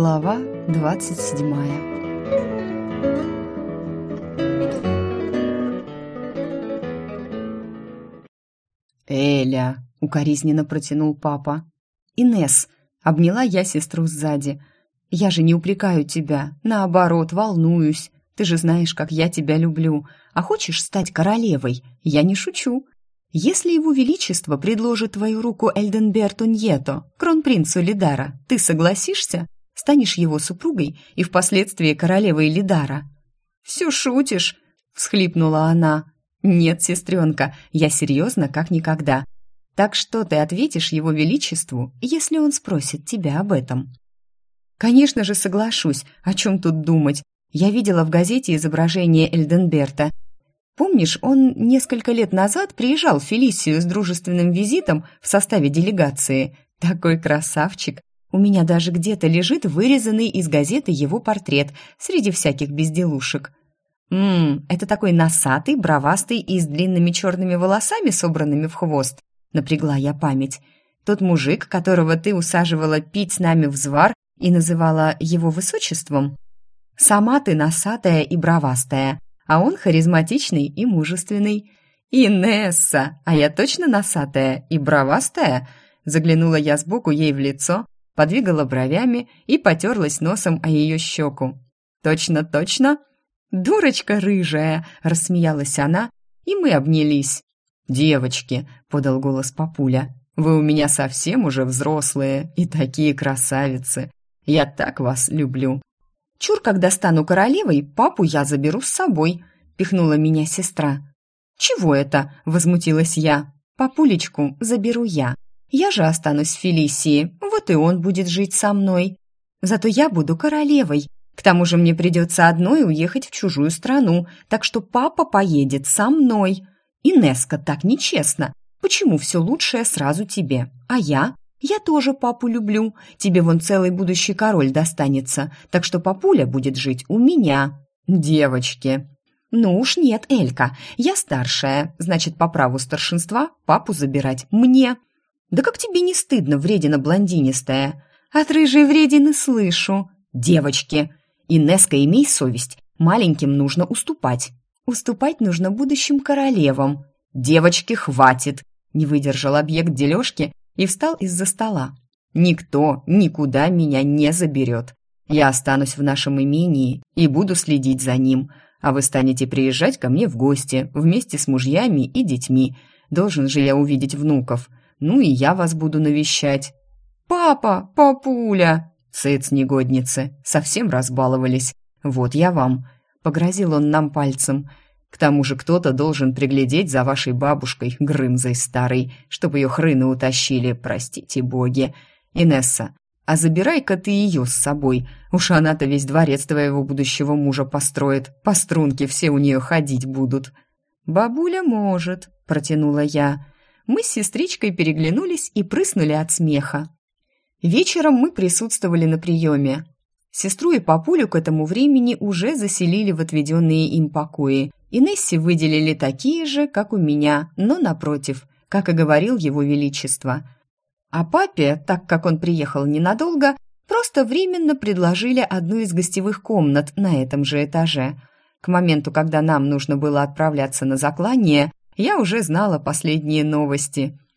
Глава двадцать седьмая «Эля!» — укоризненно протянул папа. «Инесс!» — обняла я сестру сзади. «Я же не упрекаю тебя, наоборот, волнуюсь. Ты же знаешь, как я тебя люблю. А хочешь стать королевой? Я не шучу. Если его величество предложит твою руку Эльденберту Ньето, кронпринцу Лидара, ты согласишься? Станешь его супругой и впоследствии королевой Лидара?» «Все шутишь!» — всхлипнула она. «Нет, сестренка, я серьезно, как никогда. Так что ты ответишь его величеству, если он спросит тебя об этом?» «Конечно же соглашусь. О чем тут думать? Я видела в газете изображение Эльденберта. Помнишь, он несколько лет назад приезжал в Фелисию с дружественным визитом в составе делегации? Такой красавчик. У меня даже где-то лежит вырезанный из газеты его портрет среди всяких безделушек. «Ммм, это такой носатый, бровастый и с длинными черными волосами, собранными в хвост», — напрягла я память. «Тот мужик, которого ты усаживала пить с нами в звар и называла его высочеством? Сама ты носатая и бровастая, а он харизматичный и мужественный. «Инесса, а я точно носатая и бровастая?» Заглянула я сбоку ей в лицо, подвигала бровями и потерлась носом о ее щеку. «Точно, точно?» «Дурочка рыжая!» — рассмеялась она, и мы обнялись. «Девочки!» — подал голос папуля. «Вы у меня совсем уже взрослые и такие красавицы! Я так вас люблю!» «Чур, когда стану королевой, папу я заберу с собой», — пихнула меня сестра. «Чего это?» — возмутилась я. «Папулечку заберу я. Я же останусь в Фелисии, вот и он будет жить со мной. Зато я буду королевой, к тому же мне придется одной уехать в чужую страну, так что папа поедет со мной. Инеска, так нечестно. Почему все лучшее сразу тебе? А я? Я тоже папу люблю. Тебе вон целый будущий король достанется, так что папуля будет жить у меня. Девочки. Ну уж нет, Элька, я старшая, значит, по праву старшинства папу забирать мне. Да как тебе не стыдно, вредина блондинистая? От рыжей вредины слышу. Девочки, Инеска, имей совесть. Маленьким нужно уступать. Уступать нужно будущим королевам. Девочки, хватит. Не выдержал объект дележки и встал из-за стола. Никто никуда меня не заберет. Я останусь в нашем имении и буду следить за ним, а вы станете приезжать ко мне в гости вместе с мужьями и детьми. Должен же я увидеть внуков. Ну и я вас буду навещать. Папа, папуля, «Цыц, негодницы, совсем разбаловались. Вот я вам». Погрозил он нам пальцем. «К тому же кто-то должен приглядеть за вашей бабушкой, Грымзой старой, чтобы ее хрыны утащили, простите боги. Инесса, а забирай-ка ты ее с собой. Уж она-то весь дворец твоего будущего мужа построит. По струнке все у нее ходить будут». «Бабуля может», — протянула я. Мы с сестричкой переглянулись и прыснули от смеха. Вечером мы присутствовали на приеме. Сестру и папулю к этому времени уже заселили в отведенные им покои. И Несси выделили такие же, как у меня, но напротив, как и говорил его величество. А папе, так как он приехал ненадолго, просто временно предложили одну из гостевых комнат на этом же этаже. К моменту, когда нам нужно было отправляться на заклание, я уже знала последние новости –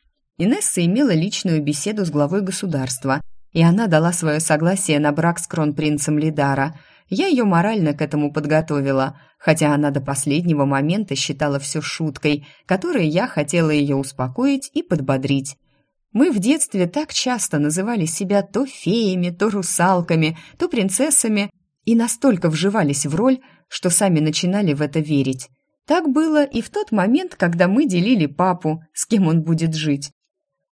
Инесса имела личную беседу с главой государства, и она дала свое согласие на брак с кронпринцем Лидара. Я ее морально к этому подготовила, хотя она до последнего момента считала все шуткой, которой я хотела ее успокоить и подбодрить. Мы в детстве так часто называли себя то феями, то русалками, то принцессами, и настолько вживались в роль, что сами начинали в это верить. Так было и в тот момент, когда мы делили папу, с кем он будет жить.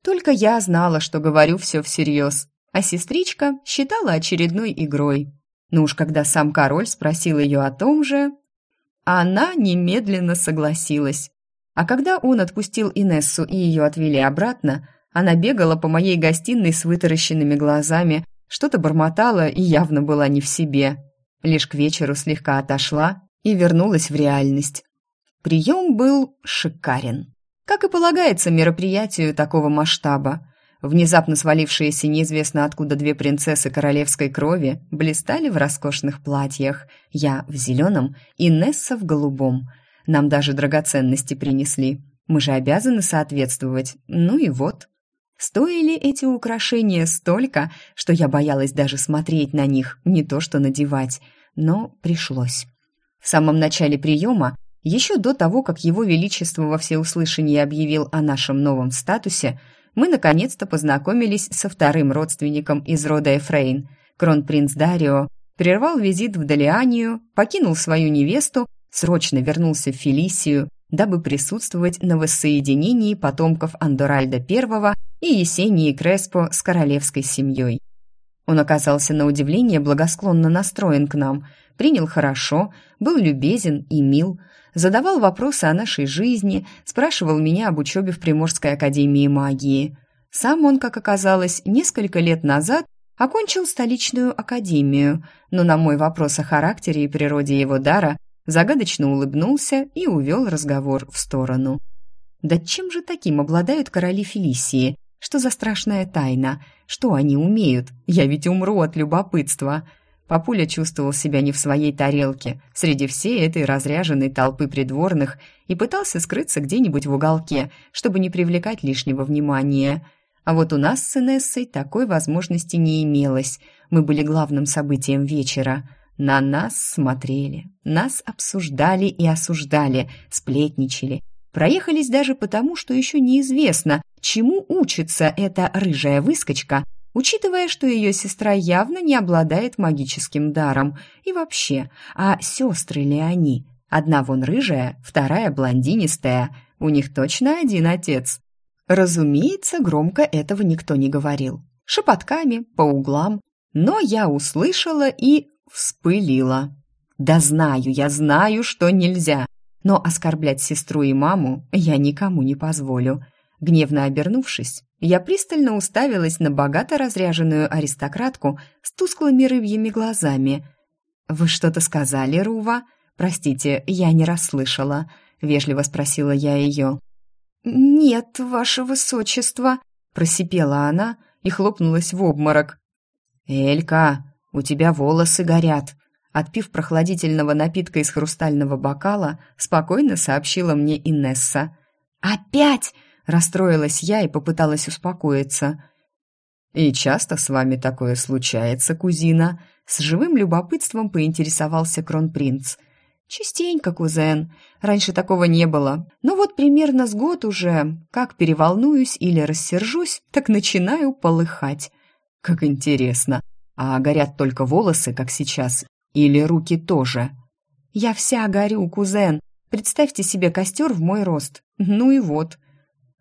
Только я знала, что говорю все всерьез, а сестричка считала очередной игрой. Ну уж когда сам король спросил ее о том же, она немедленно согласилась. А когда он отпустил Инессу и ее отвели обратно, она бегала по моей гостиной с вытаращенными глазами, что-то бормотала и явно была не в себе. Лишь к вечеру слегка отошла и вернулась в реальность. Прием был шикарен как и полагается мероприятию такого масштаба. Внезапно свалившиеся неизвестно откуда две принцессы королевской крови блистали в роскошных платьях. Я в зеленом и Несса в голубом. Нам даже драгоценности принесли. Мы же обязаны соответствовать. Ну и вот. Стоили эти украшения столько, что я боялась даже смотреть на них, не то что надевать. Но пришлось. В самом начале приема, еще до того, как его величество во всеуслышание объявил о нашем новом статусе, мы наконец-то познакомились со вторым родственником из рода Эфрейн. Кронпринц Дарио прервал визит в Далианию, покинул свою невесту, срочно вернулся в Фелисию, дабы присутствовать на воссоединении потомков Андоральда I и Есении Креспо с королевской семьей. Он оказался на удивление благосклонно настроен к нам, принял хорошо, был любезен и мил, задавал вопросы о нашей жизни, спрашивал меня об учебе в Приморской академии магии. Сам он, как оказалось, несколько лет назад окончил столичную академию, но на мой вопрос о характере и природе его дара загадочно улыбнулся и увел разговор в сторону. Да чем же таким обладают короли Фелисии? Что за страшная тайна? Что они умеют? Я ведь умру от любопытства. Папуля чувствовал себя не в своей тарелке, среди всей этой разряженной толпы придворных и пытался скрыться где-нибудь в уголке, чтобы не привлекать лишнего внимания. А вот у нас с Инессой такой возможности не имелось. Мы были главным событием вечера. На нас смотрели, нас обсуждали и осуждали, сплетничали. Проехались даже потому, что еще неизвестно, чему учится эта рыжая выскочка учитывая, что ее сестра явно не обладает магическим даром. И вообще, а сестры ли они? Одна вон рыжая, вторая блондинистая. У них точно один отец. Разумеется, громко этого никто не говорил. Шепотками, по углам. Но я услышала и вспылила. Да знаю, я знаю, что нельзя. Но оскорблять сестру и маму я никому не позволю. Гневно обернувшись, я пристально уставилась на богато разряженную аристократку с тусклыми рыбьими глазами. «Вы что-то сказали, Рува? Простите, я не расслышала», — вежливо спросила я ее. «Нет, ваше высочество», — просипела она и хлопнулась в обморок. «Элька, у тебя волосы горят», — отпив прохладительного напитка из хрустального бокала, спокойно сообщила мне Инесса. «Опять!» Расстроилась я и попыталась успокоиться. «И часто с вами такое случается, кузина?» С живым любопытством поинтересовался кронпринц. «Частенько, кузен. Раньше такого не было. Но вот примерно с год уже, как переволнуюсь или рассержусь, так начинаю полыхать. Как интересно. А горят только волосы, как сейчас, или руки тоже?» «Я вся горю, кузен. Представьте себе костер в мой рост. Ну и вот».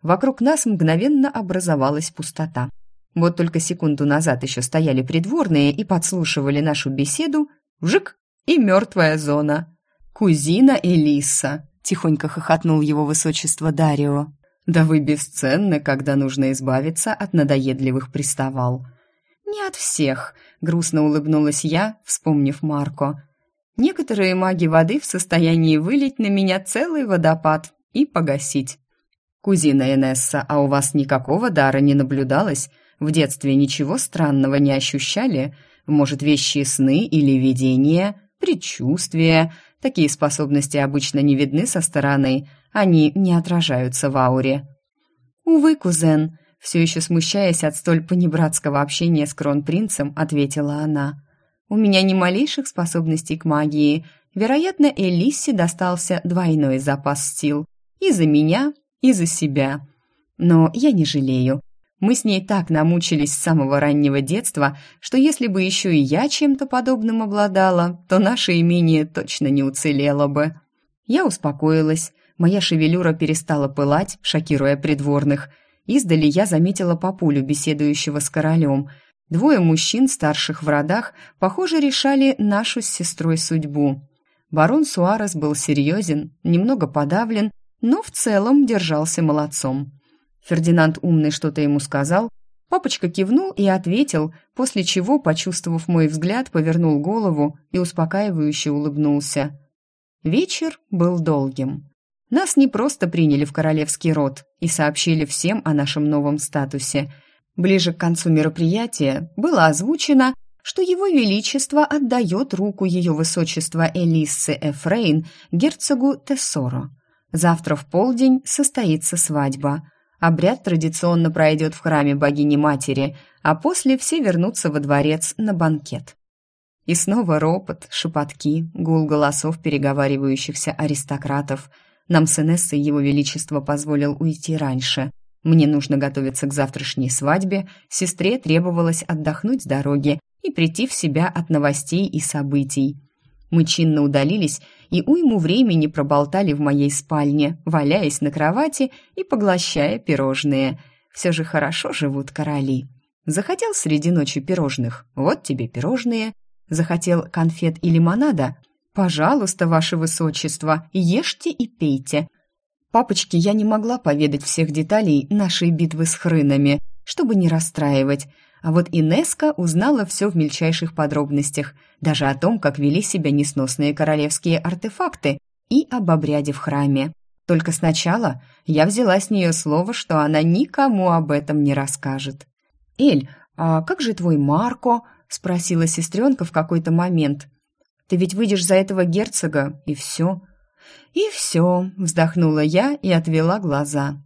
Вокруг нас мгновенно образовалась пустота. Вот только секунду назад еще стояли придворные и подслушивали нашу беседу. Вжик! И мертвая зона. «Кузина Элиса!» — тихонько хохотнул его высочество Дарио. «Да вы бесценны, когда нужно избавиться от надоедливых приставал». «Не от всех», — грустно улыбнулась я, вспомнив Марко. «Некоторые маги воды в состоянии вылить на меня целый водопад и погасить. «Кузина Энесса, а у вас никакого дара не наблюдалось? В детстве ничего странного не ощущали? Может, вещи сны или видения, предчувствия? Такие способности обычно не видны со стороны, они не отражаются в ауре». «Увы, кузен», все еще смущаясь от столь понебратского общения с кронпринцем, ответила она. «У меня ни малейших способностей к магии. Вероятно, Элиссе достался двойной запас сил. И за меня, и за себя. Но я не жалею. Мы с ней так намучились с самого раннего детства, что если бы еще и я чем-то подобным обладала, то наше имение точно не уцелело бы. Я успокоилась, моя шевелюра перестала пылать, шокируя придворных. Издали я заметила папулю, беседующего с королем. Двое мужчин, старших в родах, похоже, решали нашу с сестрой судьбу. Барон Суарес был серьезен, немного подавлен но в целом держался молодцом. Фердинанд умный что-то ему сказал, папочка кивнул и ответил, после чего, почувствовав мой взгляд, повернул голову и успокаивающе улыбнулся. Вечер был долгим. Нас не просто приняли в королевский род и сообщили всем о нашем новом статусе. Ближе к концу мероприятия было озвучено, что его величество отдает руку ее высочества Элиссы Эфрейн герцогу Тессоро. Завтра в полдень состоится свадьба. Обряд традиционно пройдет в храме богини-матери, а после все вернутся во дворец на банкет. И снова ропот, шепотки, гул голосов переговаривающихся аристократов. Нам с Инессой его величество позволил уйти раньше. Мне нужно готовиться к завтрашней свадьбе, сестре требовалось отдохнуть с дороги и прийти в себя от новостей и событий. Мы чинно удалились и уйму времени проболтали в моей спальне, валяясь на кровати и поглощая пирожные. Все же хорошо живут короли. Захотел среди ночи пирожных? Вот тебе пирожные. Захотел конфет и лимонада? Пожалуйста, ваше высочество, ешьте и пейте. Папочке я не могла поведать всех деталей нашей битвы с хрынами, чтобы не расстраивать, а вот Инеска узнала все в мельчайших подробностях, даже о том, как вели себя несносные королевские артефакты и об обряде в храме. Только сначала я взяла с нее слово, что она никому об этом не расскажет. «Эль, а как же твой Марко?» – спросила сестренка в какой-то момент. «Ты ведь выйдешь за этого герцога, и все». «И все», – вздохнула я и отвела глаза.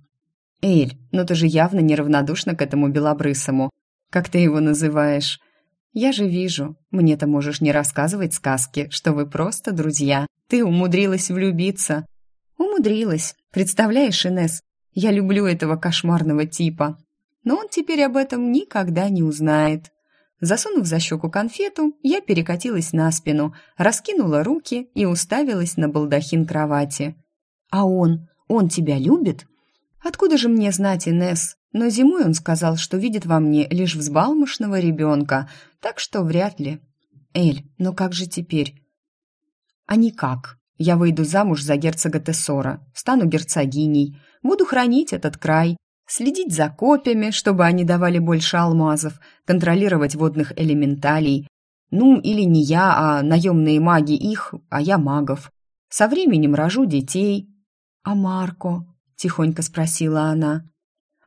«Эль, ну ты же явно неравнодушна к этому белобрысому как ты его называешь. Я же вижу, мне-то можешь не рассказывать сказки, что вы просто друзья. Ты умудрилась влюбиться. Умудрилась. Представляешь, Инес, я люблю этого кошмарного типа. Но он теперь об этом никогда не узнает. Засунув за щеку конфету, я перекатилась на спину, раскинула руки и уставилась на балдахин кровати. «А он? Он тебя любит?» «Откуда же мне знать, Инес? Но зимой он сказал, что видит во мне лишь взбалмошного ребенка, так что вряд ли. Эль, но как же теперь? А никак. Я выйду замуж за герцога Тессора, стану герцогиней, буду хранить этот край, следить за копьями, чтобы они давали больше алмазов, контролировать водных элементалей. Ну, или не я, а наемные маги их, а я магов. Со временем рожу детей. «А Марко?» – тихонько спросила она.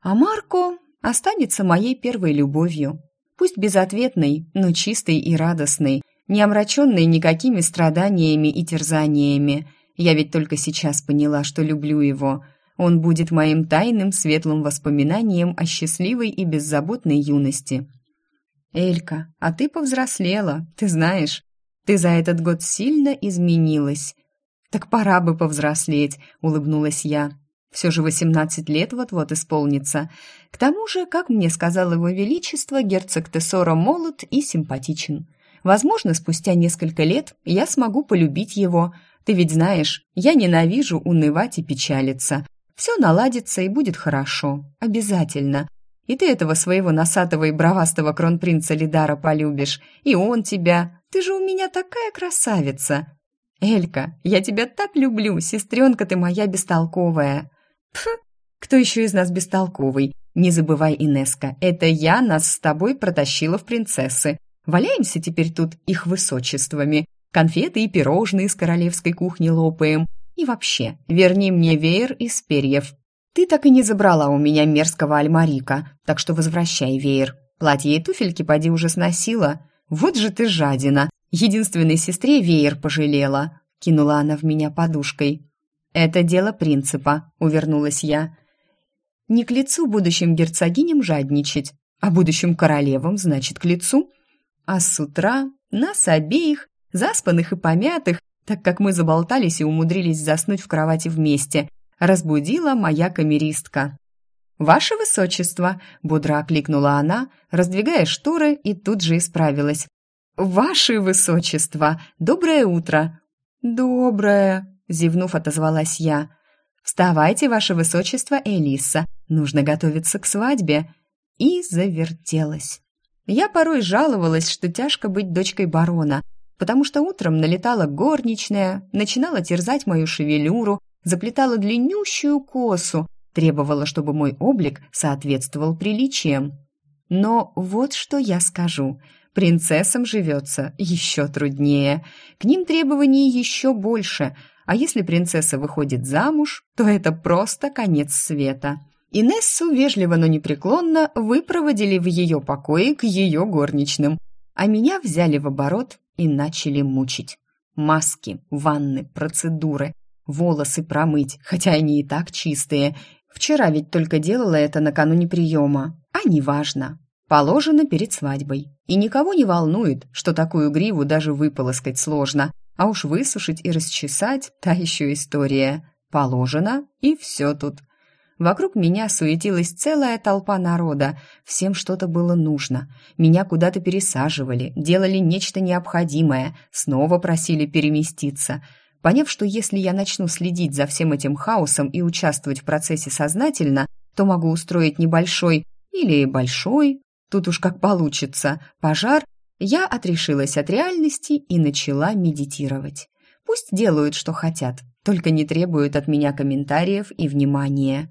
А Марко останется моей первой любовью. Пусть безответной, но чистой и радостной, не омраченной никакими страданиями и терзаниями. Я ведь только сейчас поняла, что люблю его. Он будет моим тайным светлым воспоминанием о счастливой и беззаботной юности. «Элька, а ты повзрослела, ты знаешь. Ты за этот год сильно изменилась». «Так пора бы повзрослеть», — улыбнулась я. Все же восемнадцать лет вот-вот исполнится. К тому же, как мне сказал его величество, герцог Тессора молод и симпатичен. Возможно, спустя несколько лет я смогу полюбить его. Ты ведь знаешь, я ненавижу унывать и печалиться. Все наладится и будет хорошо. Обязательно. И ты этого своего носатого и бравастого кронпринца Лидара полюбишь. И он тебя. Ты же у меня такая красавица. Элька, я тебя так люблю, сестренка ты моя бестолковая. Пф, кто еще из нас бестолковый? Не забывай, Инеска, это я нас с тобой протащила в принцессы. Валяемся теперь тут их высочествами. Конфеты и пирожные с королевской кухни лопаем. И вообще, верни мне веер из перьев. Ты так и не забрала у меня мерзкого альмарика, так что возвращай веер. Платье и туфельки поди уже сносила. Вот же ты жадина. Единственной сестре веер пожалела. Кинула она в меня подушкой. «Это дело принципа», — увернулась я. «Не к лицу будущим герцогиням жадничать, а будущим королевам, значит, к лицу. А с утра нас обеих, заспанных и помятых, так как мы заболтались и умудрились заснуть в кровати вместе, разбудила моя камеристка. «Ваше высочество!» — бодро окликнула она, раздвигая шторы и тут же исправилась. «Ваше высочество! Доброе утро!» «Доброе!» Зевнув, отозвалась я. «Вставайте, ваше высочество Элиса, нужно готовиться к свадьбе». И завертелась. Я порой жаловалась, что тяжко быть дочкой барона, потому что утром налетала горничная, начинала терзать мою шевелюру, заплетала длиннющую косу, требовала, чтобы мой облик соответствовал приличиям. Но вот что я скажу. Принцессам живется еще труднее. К ним требований еще больше – а если принцесса выходит замуж, то это просто конец света. Инессу вежливо, но непреклонно выпроводили в ее покое к ее горничным, а меня взяли в оборот и начали мучить. Маски, ванны, процедуры, волосы промыть, хотя они и так чистые. Вчера ведь только делала это накануне приема, а неважно. Положено перед свадьбой. И никого не волнует, что такую гриву даже выполоскать сложно, а уж высушить и расчесать – та еще история. Положено, и все тут – Вокруг меня суетилась целая толпа народа. Всем что-то было нужно. Меня куда-то пересаживали, делали нечто необходимое, снова просили переместиться. Поняв, что если я начну следить за всем этим хаосом и участвовать в процессе сознательно, то могу устроить небольшой или большой, тут уж как получится, пожар, я отрешилась от реальности и начала медитировать. Пусть делают, что хотят, только не требуют от меня комментариев и внимания.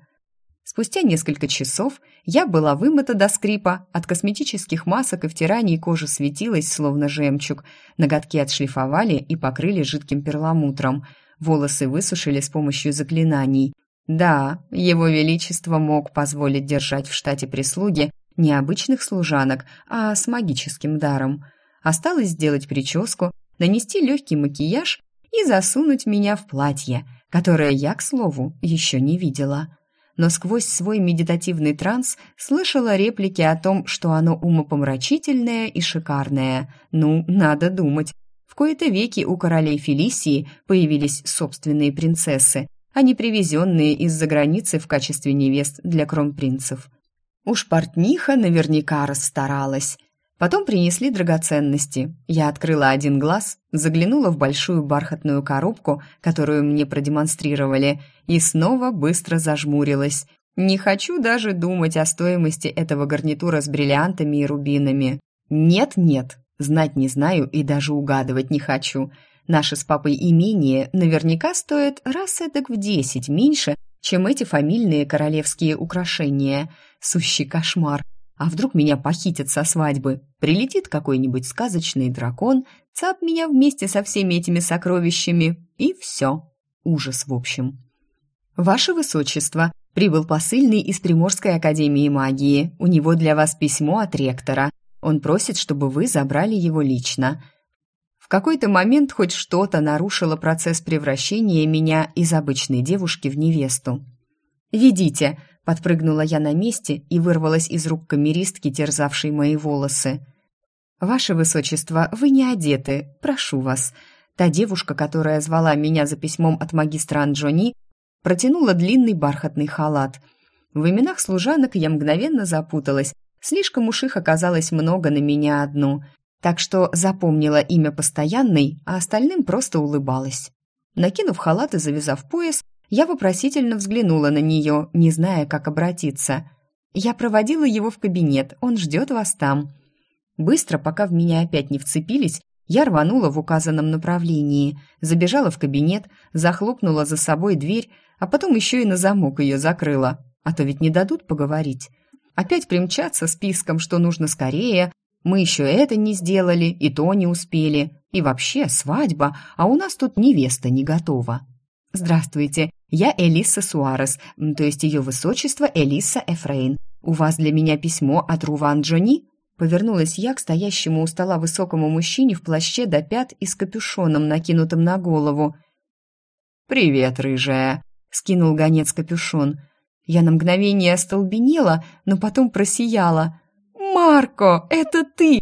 Спустя несколько часов я была вымыта до скрипа, от косметических масок и втираний кожа светилась, словно жемчуг, ноготки отшлифовали и покрыли жидким перламутром, волосы высушили с помощью заклинаний. Да, его величество мог позволить держать в штате прислуги не обычных служанок, а с магическим даром. Осталось сделать прическу, нанести легкий макияж и засунуть меня в платье, которое я, к слову, еще не видела но сквозь свой медитативный транс слышала реплики о том, что оно умопомрачительное и шикарное. Ну, надо думать. В кои-то веки у королей Фелисии появились собственные принцессы, а не привезенные из-за границы в качестве невест для кронпринцев. Уж портниха наверняка расстаралась. Потом принесли драгоценности. Я открыла один глаз, заглянула в большую бархатную коробку, которую мне продемонстрировали, и снова быстро зажмурилась. Не хочу даже думать о стоимости этого гарнитура с бриллиантами и рубинами. Нет-нет, знать не знаю и даже угадывать не хочу. Наше с папой имение наверняка стоит раз эдак в десять меньше, чем эти фамильные королевские украшения. Сущий кошмар. А вдруг меня похитят со свадьбы? Прилетит какой-нибудь сказочный дракон, цап меня вместе со всеми этими сокровищами, и все. Ужас в общем. «Ваше Высочество, прибыл посыльный из Приморской Академии Магии. У него для вас письмо от ректора. Он просит, чтобы вы забрали его лично». Какой-то момент хоть что-то нарушило процесс превращения меня из обычной девушки в невесту. «Ведите», Подпрыгнула я на месте и вырвалась из рук камеристки, терзавшей мои волосы. «Ваше высочество, вы не одеты, прошу вас». Та девушка, которая звала меня за письмом от магистра Анджони, протянула длинный бархатный халат. В именах служанок я мгновенно запуталась, слишком уж их оказалось много на меня одну, так что запомнила имя постоянной, а остальным просто улыбалась. Накинув халат и завязав пояс, я вопросительно взглянула на нее, не зная, как обратиться. Я проводила его в кабинет, он ждет вас там. Быстро, пока в меня опять не вцепились, я рванула в указанном направлении, забежала в кабинет, захлопнула за собой дверь, а потом еще и на замок ее закрыла. А то ведь не дадут поговорить. Опять примчаться списком, что нужно скорее. Мы еще это не сделали, и то не успели. И вообще свадьба, а у нас тут невеста не готова. «Здравствуйте, я Элиса Суарес, то есть ее высочество Элиса Эфрейн. У вас для меня письмо от Руван Джони?» Повернулась я к стоящему у стола высокому мужчине в плаще до пят и с капюшоном, накинутым на голову. «Привет, рыжая!» — скинул гонец капюшон. Я на мгновение остолбенела, но потом просияла. «Марко, это ты!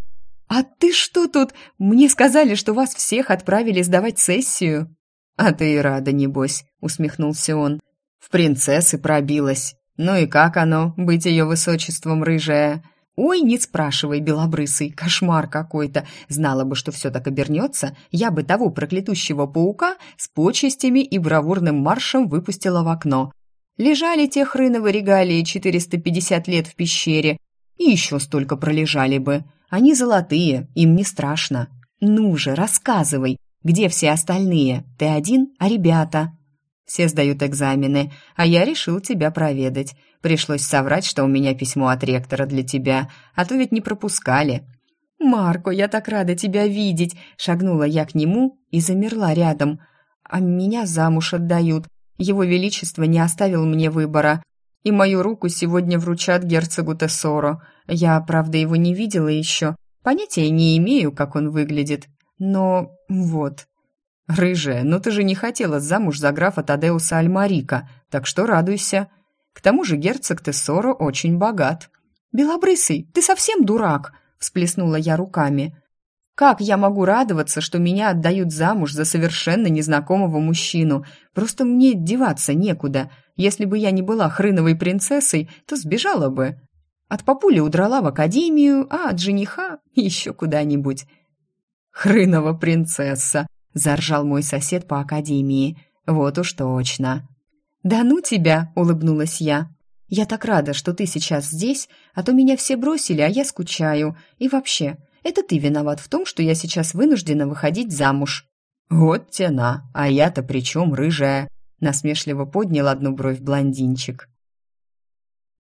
А ты что тут? Мне сказали, что вас всех отправили сдавать сессию». «А ты и рада, небось», — усмехнулся он. «В принцессы пробилась. Ну и как оно, быть ее высочеством рыжая?» «Ой, не спрашивай, белобрысый, кошмар какой-то. Знала бы, что все так обернется, я бы того проклятущего паука с почестями и бравурным маршем выпустила в окно. Лежали те хрыновы регалии 450 лет в пещере, и еще столько пролежали бы. Они золотые, им не страшно. Ну же, рассказывай, где все остальные? Ты один, а ребята?» «Все сдают экзамены, а я решил тебя проведать. Пришлось соврать, что у меня письмо от ректора для тебя, а то ведь не пропускали». «Марко, я так рада тебя видеть!» Шагнула я к нему и замерла рядом. «А меня замуж отдают. Его Величество не оставил мне выбора. И мою руку сегодня вручат герцогу Тессоро. Я, правда, его не видела еще, понятия не имею, как он выглядит, но вот. Рыжая, ну ты же не хотела замуж за графа Тадеуса Альмарика, так что радуйся. К тому же герцог Тессоро очень богат. «Белобрысый, ты совсем дурак!» – всплеснула я руками. «Как я могу радоваться, что меня отдают замуж за совершенно незнакомого мужчину? Просто мне деваться некуда. Если бы я не была хрыновой принцессой, то сбежала бы. От папули удрала в академию, а от жениха еще куда-нибудь». «Хрынова принцесса!» – заржал мой сосед по академии. «Вот уж точно!» «Да ну тебя!» – улыбнулась я. «Я так рада, что ты сейчас здесь, а то меня все бросили, а я скучаю. И вообще, это ты виноват в том, что я сейчас вынуждена выходить замуж». «Вот тена, а я-то при чем рыжая?» – насмешливо поднял одну бровь блондинчик.